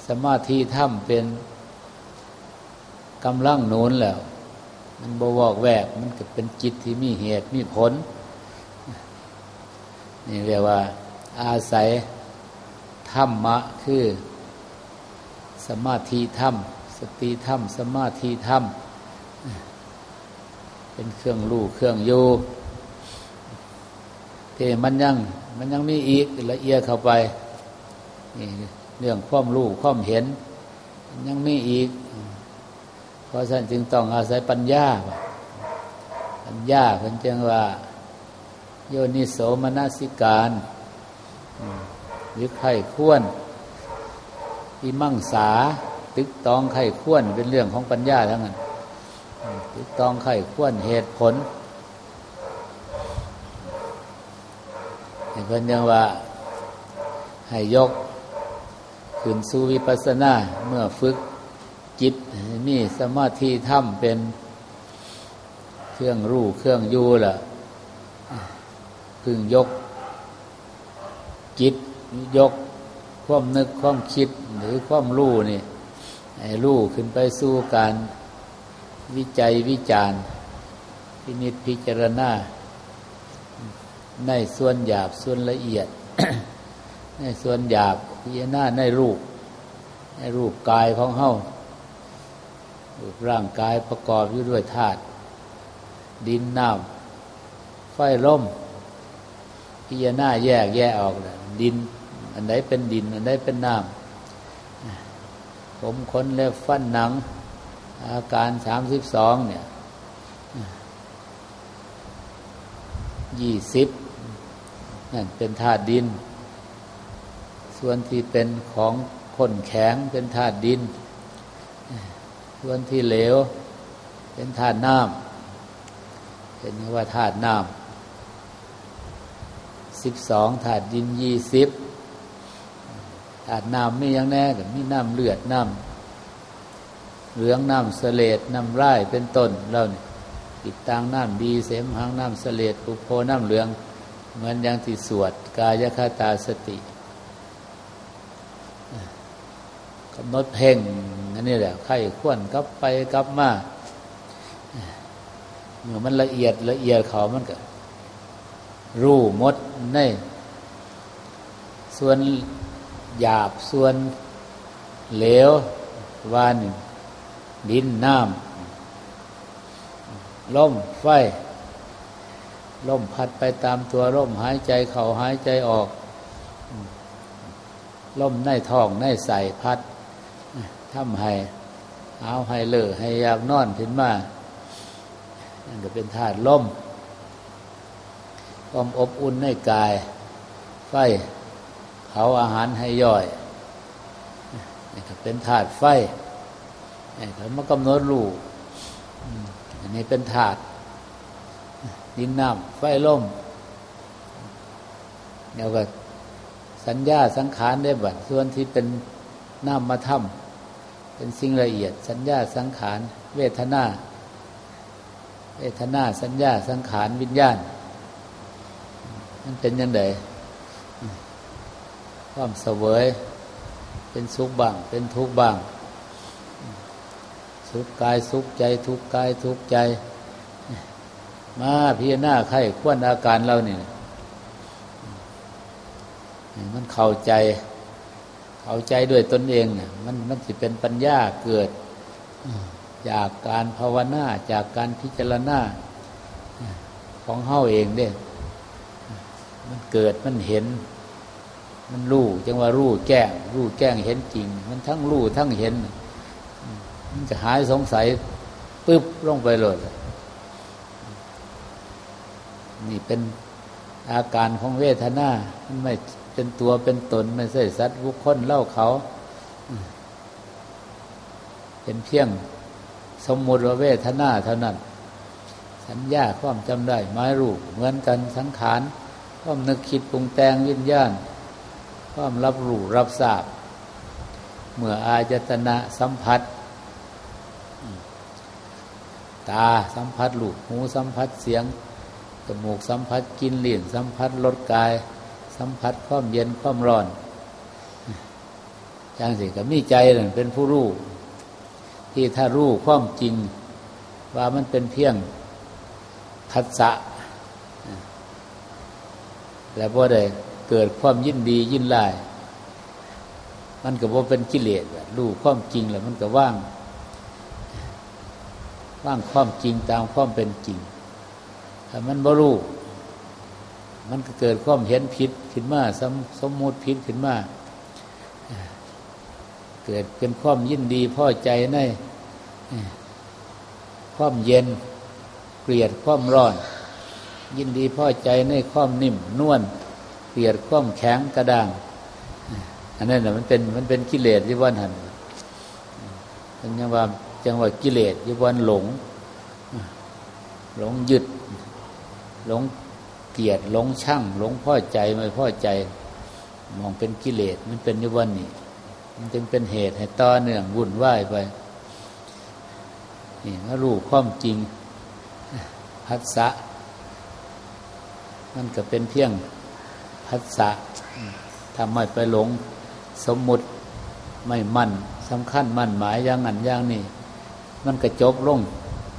สมาธิถ้ำเป็นกำลังโน้นแล้ว มันบวอกแวก มันก็เป็นจิตที่มีเหตุมีผล นี่เรียกว่าอาศัย ธรรมะคือ สมาธิธรรม สติธรรม สมาธิธรรม เป็นเครื่องรู้เครื่องโยเทมันยังมันยังมีอีกละเอียดเข้าไปนี่เรื่องความรู้ความเห็น ยังมีอีก เพราะฉะนั้นจึงต้องอาศัยปัญญา ปัญญาเพิ่นจึงว่า โยนิโสมนสิการ หรือไข่ข้วนที่มั่งสา ตึกตองไข่ข้วนเป็นเรื่องของปัญญาทั้งนั้นตึกตองไข่ข้วนเหตุผลเพิ่นยังว่าให้ยกขึ้นสู่วิปัสสนาเมื่อฝึกจิตนี่สมาธิธรรมเป็นเครื่องรู้เครื่องยูล่ะ พึงยกจิต ยกความนึกความคิดหรือความรู้นี่ให้รู้ขึ้นไปสู่การวิจัยวิจารณ์พินิจพิจารณา ในส่วนหยาบส่วนละเอียด ในส่วนหยาบพิจารณาในรูป ในรูปกายของเฮารูปร่างกายประกอบอยู่ด้วยธาตุดินน้ำไฟร่มพิจารณาแยกแยกออกดิน อันไหนเป็นดิน อันไหนเป็นน้ำผมขนเล็บฟันหนัง อาการสามสิบสองเนี่ยยี่สิบนั่นเป็นธาตุดิน ส่วนที่เป็นของข้นแข็งเป็นธาตุดิน ส่วนที่เหลว เป็นธาตุน้ำเป็นว่าธาตุน้ำสิบสองธาตุดินยี่สิบ ธาตุน้ำไม่ยังแน่กับมีน้ำเลือดน้ำเหลืองน้ำเสลดน้ำไร่เป็นต้นแล้วนี่ยติดตังน้ำดีเสมหังน้ำเสลดปุโพน้ำเหลืองเหมือนอย่างที่สวดกายคตาสติกำหนดเพ่งอันนี้แหละไข้ขวนกลับไปกลับมาเมื่อมันละเอียดละเอียดเขามันก็รู้มดในส่วน หยาบส่วนเหลววานดินน้ำลมไฟลมพัดไปตามตัวลมหายใจเข่าหายใจออกลมในท้องในใส่พัดทำให้เอาให้เลอให้ยากนอนขึ้นมานั่นก็เป็นธาตุลมความอบอุ่นในกาย ไฟ ผาอาหารให้ย่อยนี่ก็เป็นธาตุไฟนี่เขามากำหนดรูอันนี้เป็นธาตุดินน้ำไฟลมเดี๋ยวก็สัญญาสังขารได้บัดส่วนที่เป็นน้ำมาทำเป็นสิ่งละเอียด สัญญาสังขาร เวทนา เวทนา สัญญาสังขารวิญญาณ มันเป็นยังไง ความเสวย เป็นสุขบ้าง เป็นทุกข์บ้าง สุขกายสุขใจ ทุกข์กายทุกข์ใจ มาพิจารณาไข้ควนอาการเราเนี่ยมันเข้าใจ เข้าใจด้วยตนเองเนี่ยมันมันจะเป็นปัญญาเกิด จากการภาวนาจากการพิจารณาของเฮาเองเด้ มันเกิดมันเห็น มันรู้จังว่ารู้แก้งรู้แก้งเห็นจริง มันทั้งรู้ทั้งเห็น มันจะหายสงสัยปึ๊บลงไปเลยนี่เป็นอาการของเวทนา มันไม่เป็นตัวเป็นตน ไม่ใช่สัตว์บุคคลเล่าเขา เป็นเพียงสมมุติว่าเวทนาเท่านั้น สัญญาความจำได้ไม้รูปเหมือนกันสังขารความนึกคิดปรุงแต่งวิญญาณ ความรับรู้รับทราบ เมื่ออาจตนะสัมผัส ตาสัมผัสลูกหูสัมผัสเสียงจมูกสัมผัสกินลิ้นสัมผัสรสกาย สัมผัสความเย็นความร้อนอย่างสิก็มีใจนั่นเป็นผู้รู้ที่ถ้ารู้ความจริง ว่ามันเป็นเพียงทัศะแล้วพอได้ เกิดความยินดียินไล่มันก็บ่เป็นกิเลสรู้ความจริงแล้วมันก็ว่าง ว่างความจริงตามความเป็นจริงถ้ามันบรู้มันก็เกิดความเห็นผิดขึ้นมาสมสมมติผิดขึ้นมาเกิดเป็นความยินดีพอใจในความเย็นเกลียดความร้อน ยินดีพอใจในความนิ่มนวล เกลียดความแข็งกระด้าง อันนั้นนะมันเป็นมันเป็นกิเลสที่วันหันเป็นยังว่าจังว่ากิเลสที่วันหลง หลงยึด หลงเกลียดหลงช่างหลงพ่อใจไม่พ่อใจ มองเป็นกิเลสมันเป็นยุวันนี้มันจึงเป็นเหตุให้ต่อเนื่องวุ่นวายไปนี่มารู้ความจริงพัสสะมันก็เป็นเพียง พัสสะทำไม่ไปหลงสมมุติไม่มั่นสำคัญมั่นหมายอย่างนั้นอย่างนี้ มันก็จบลง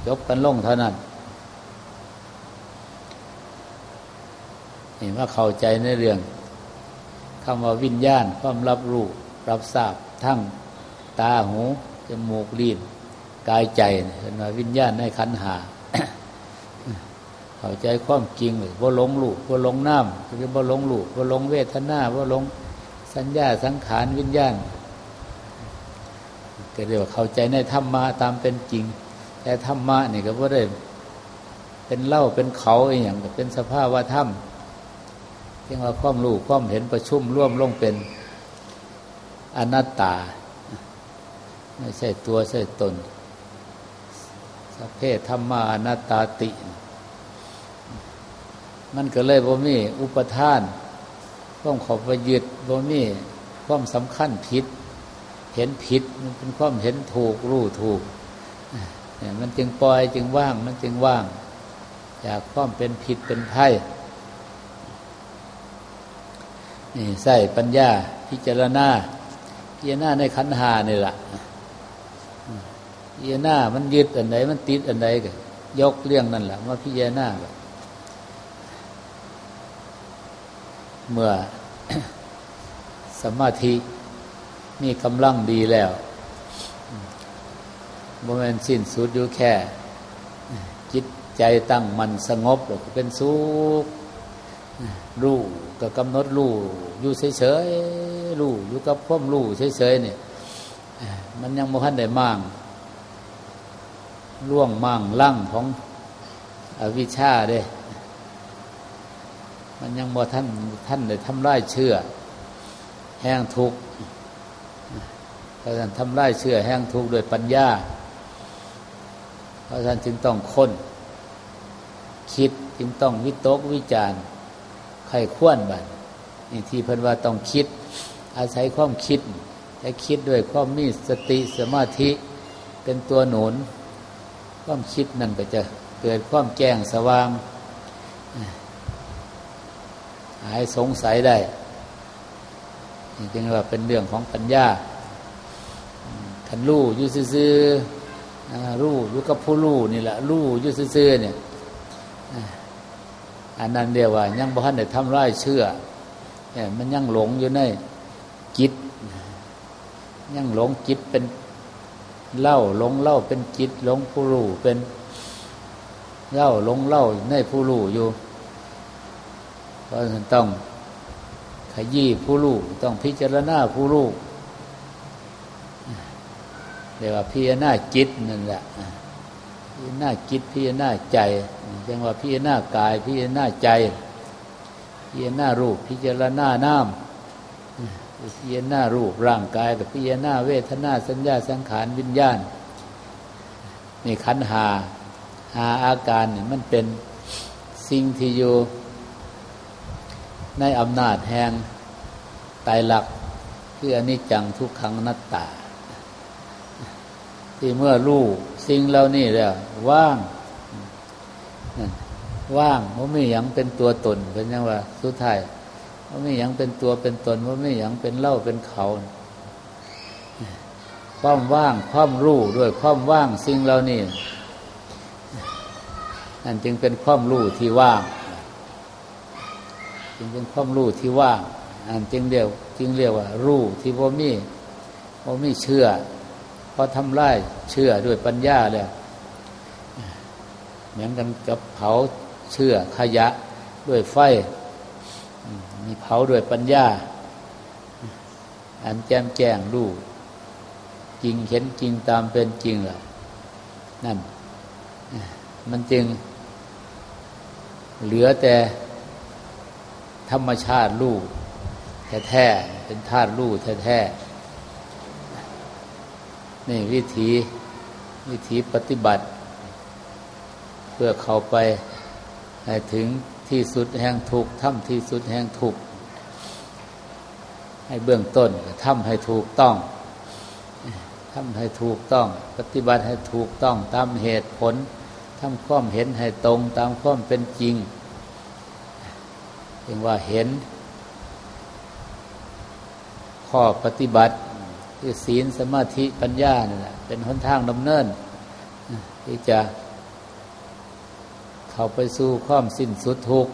จบกันลงเท่านั้นเห็นว่าเข้าใจในเรื่องคำว่าวิญญาณความรับรู้รับทราบทั้งตาหูจมูกลิ้นกายใจเห็นว่าวิญญาณในขันหา เข้าใจความจริงเลยว่าหลงลูกว่าหลงน้ำคือว่าหลงลูกว่าหลงเวทนาว่าหลงสัญญาสังขารวิญญาณก็เรียกว่าเข้าใจในธรรมะตามเป็นจริง แต่ธรรมะนี่ก็ว่าได้เป็นเล่าเป็นเขาอย่างเป็นสภาพว่าธรรมเรียกว่าความรู้ความเห็นประชุมร่วมลงเป็นอนัตตา ไม่ใช่ตัวใช่ตนสัพเพธรรมาอนัตตาติ มันก็เลยบ่มีอุปทานความขอบประยึดบ่มีความสำคัญผิด เห็นผิดมันเป็นความเห็นถูกรู้ถูกเนี่ยมันจึงปล่อยจึงว่าง มันจึงว่าง จากความเป็นผิดเป็นไพ่นี่ใส่ปัญญาพิจารณาพิจารณาในขันหานี่แหละพิจารณามันยึดอันไหนมันติดอันไหนก็ยกเรื่องนั่นแหละมาพิจารณา เมื่อสมาธิมีกำลังดีแล้วโมเมนสิ้นสุดอยู่แค่ จิตใจตั้งมันสงบหรือเป็นสุขรู้ก็กำหนดรู้อยู่เฉยๆรู้อยู่กับพ่อมรู้เฉยๆเนี่ยมันยังโมหันได้มั่งล่วงมั่งลั่งของอวิชชาเด้ มันยังบ่ท่านท่านได้ทำลายเชื่อ แห้งทุกข์เพราะฉะนั้นทำลายเชื่อ แห้งทุกข์โดยปัญญา เพราะฉะนั้นจึงต้องค้น คิดจึงต้องวิตกวิจารณ์ใครควนบันนี่ที่เพิ่นว่าต้องคิด อาศัยความคิดแต่คิดด้วยความมีสติสมาธิเป็นตัวหนุน ความคิดนั่นก็จะเกิดความแจ้งสว่าง หายสงสัยได้จึงว่าเป็นเรื่องของปัญญาขันรู้ยู่ซื่อรู้อยู่กับผู้รู้นี่แหละรู้ยู่ซื่อเนี่ยอันนั้นเดียวว่า ยังบ่ทันได้ทำร้ายเชื่อเนี่ยมันยังหลงอยู่ในจิต ยังหลงจิตเป็นเล่าหลงเล่าเป็นจิตหลงผู้รู้เป็นเล่าหลงเล่าในผู้รู้อยู่ เพราะฉะนั้นต้องขยี้ผู้รู้ต้องพิจารณาผู้รู้เรียกว่าพิจารณาจิตนั่นแหละพิจารณาจิตพิจารณาใจเรียกว่าพิจารณากายพิจารณาใจ พิจารณารูปพิจารณาน้ำพิจารณารูปร่างกายกับพิจารณาเวทนาสัญญาสังขารวิญญาณนี่ขันหาหาอาการเนี่ยมันเป็นสิ่งที่อยู่ ในอำนาจแห่งตายหลักคืออนิจจังทุกขังนัตตา ที่เมื่อรู้สิ่งเหล่านี้แล้ว ว่างว่างว่าไม่ยังเป็นตัวตนเป็นยังว่า สุดท้ายว่าไม่ยังเป็นตัวเป็นตนว่าไม่ยังเป็นเล่าเป็นเขา ความว่างความรู้ด้วยความว่างสิ่งเหล่านี้นั่นจึงเป็นความรู้ที่ว่าง จึงเป็นความรู้ที่ว่างอันจึงเรียกจึงเรียกว่ารู้ที่ว่ามีว่ามีเชื่อพอทำไร่เชื่อด้วยปัญญาแล้วเหมือนกันกับเผาเชื่อขยะด้วยไฟ มีเผาด้วยปัญญา อันแจ่มแจ้งรู้จริงเห็นจริงตามเป็นจริงแล้วนั่น มันจึงเหลือแต่ ธรรมชาติลูกแท้ๆเป็นธาตุลูกแท้ๆนี่วิธีวิธีปฏิบัติ เพื่อเข้าไปให้ถึงที่สุดแห่งทุกข์ทำที่สุดแห่งทุกให้เบื้องต้นทำให้ถูกต้องทำให้ถูกต้อง ปฏิบัติให้ถูกต้องตามเหตุผลทำความเห็นให้ตรงตามความเป็นจริง เรียกว่าเห็น ข้อปฏิบัติ คือศีลสมาธิปัญญานี่แหละเป็นหนทางดำเนิน ที่จะ เข้าไปสู่ความสิ้นสุดทุกข์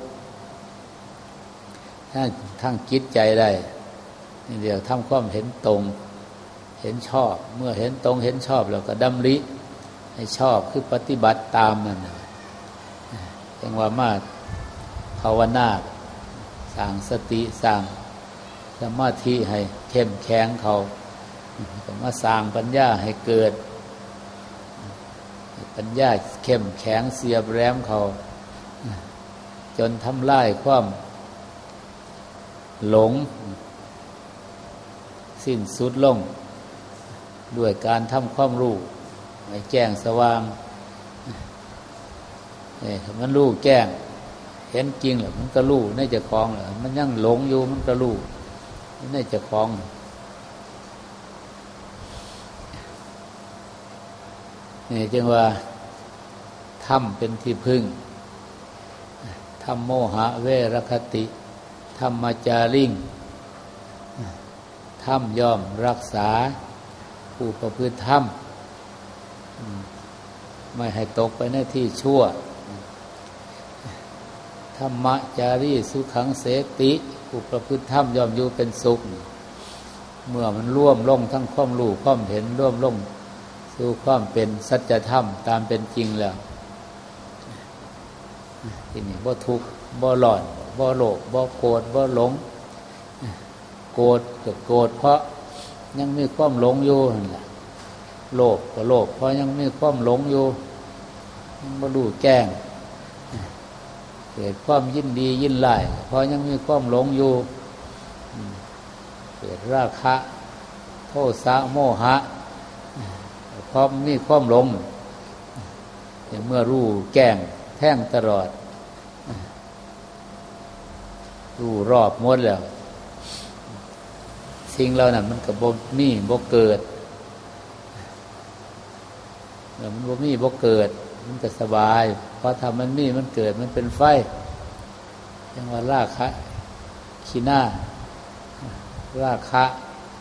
ทั้งทั้งคิดใจได้นี่เดียวทำความเห็นตรง เห็นชอบ เมื่อเห็นตรงเห็นชอบแล้วก็ดำริให้ชอบคือปฏิบัติตามนั่นยังว่ามาภาวนา สั่งสติสั่งสมาธิให้เข้มแข็งเขาก็มาสร้างปัญญาให้เกิด ปัญญาเข้มแข็งเสียบแรมเขา จนทำลายความหลง สิ้นสุดลง ด้วยการทำความรู้ให้แจ้งสว่างนี่มันรู้แจ้ง เห็นจริงหรือมันก็รู้ในจะคลองหรือมันยังหลงอยู่มันก็รู้ในจะคลองนี่จึงว่าธรรมเป็นที่พึ่งธรรมโมหะเวรคติธรรมจาริงธรรมยอมรักษา ผู้ประพฤติธรรมไม่ให้ตกไปในที่ชั่ว รรมะจารีสุขังเสติผู้ประพฤติธรรมยอมอยู่เป็นสุข เมื่อมันร่วมลงทั้งความรู้ความเห็นร่วมลงสู่ความเป็นสัจธรรมตามเป็นจริงแล้วทีนี่บ่ทุกข์บ่หลอนบ่โลภบ่โกรธบ่หลง โกรธก็โกรธเพราะยังมีความหลงอยู่นั่นแหละโลภก็โลภเพราะยังมีความหลงอยู่ยังมาดูแจ้ง เกิดความยินดียินไล่เพราะยังมีความหลงอยู่เกิดราคะโทสะโมหะเพราะมีความหลงเมื่อรู้แก้งแท่งตลอด รู้รอบหมดแล้ว สิ่งเรานะ่ะ มันกับบมีบกเกิดมันบ่มีบ่เกิด มันก็สบายเพราะทำมันมีมันเกิดมันเป็นไฟยังว่าราคะขีหน้าราคะ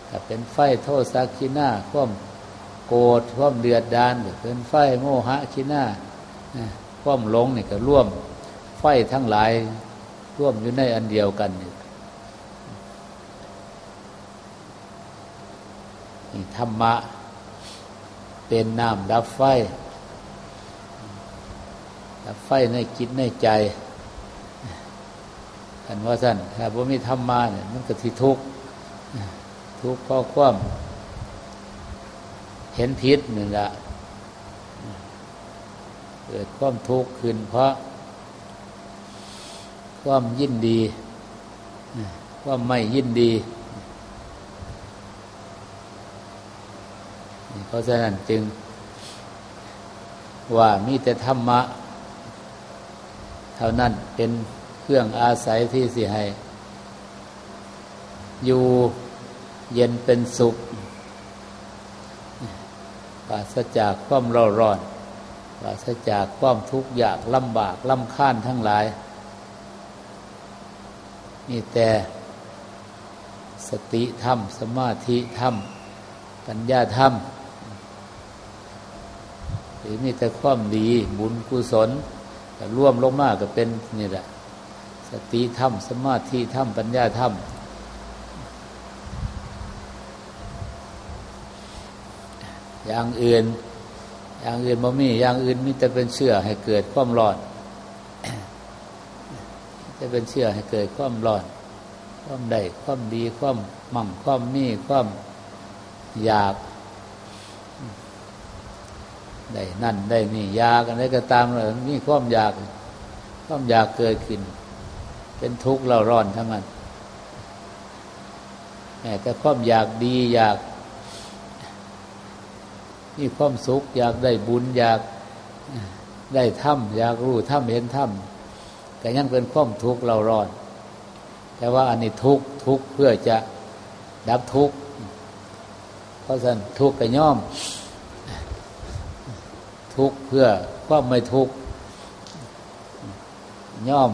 แต่เป็นไฟโทษสักขีหน้าควมโกรธควมเดือดดานเป็นไฟโมหะขีหน้าควมหลงนี่ก็ร่วมไฟทั้งหลายร่วมอยู่ในอันเดียวกันนี่ธรรมะ เป็นน้ำดับไฟ ดับไฟในจิตในใจกันว่าสั้นถ้าบ่มีธรรมาเนี่ยมันก็ที่ทุกข์ทุกข์เพราะความเห็นพิษนึ่ละเกิดความทุกข์ขึ้นเพราะ ความยินดีความไม่ยินดีเพราะฉะนั้นจึงว่ามีแต่ธรรมะ ท่านั้นเป็นเครื่องอาศัยที่สิให้ อยู่เย็นเป็นสุขปราศจากความร้อนร้อนปราศจากความทุกข์ยากลำบากลำค้านทั้งหลาย นี่แต่สติธรรม สมาธิธรรม ปัญญาธรรม หรือมีแต่ความดีบุญกุศล ร่วมลงมากก็เป็นนี่แหละ สติธรรม สมาธิธรรม ปัญญาธรรม อย่างอื่น อย่างอื่นบ่มี อย่างอื่นมีแต่เป็นเชื่อให้เกิดความร้อนจะเป็นเชื่อให้เกิดความร้อน ความได้ความดี ความมั่ง ความมี ความอยาก ได้นั่นได้นี่ยากันได้ก็ตามเลยมีความอยากความอยากเกิดขึ้น เป็นทุกข์เราร้อนทั้งนั้นแต่ความอยากดีอยากมีความสุข อยากได้บุญอยากได้ถ้ำอยากรู้ถ้ำเห็นถ้ำแต่ยังเป็นความทุกข์เราร้อน แต่ว่าอันนี้ทุกข์ทุกข์เพื่อจะดับทุกข์เพราะฉะนั้นทุกข์ก็ย่อม ทุกข์เพื่อความไม่ทุกข์ย่อม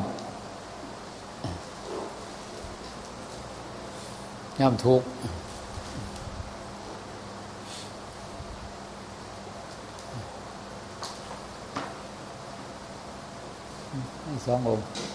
ย่อมทุกข์สององค์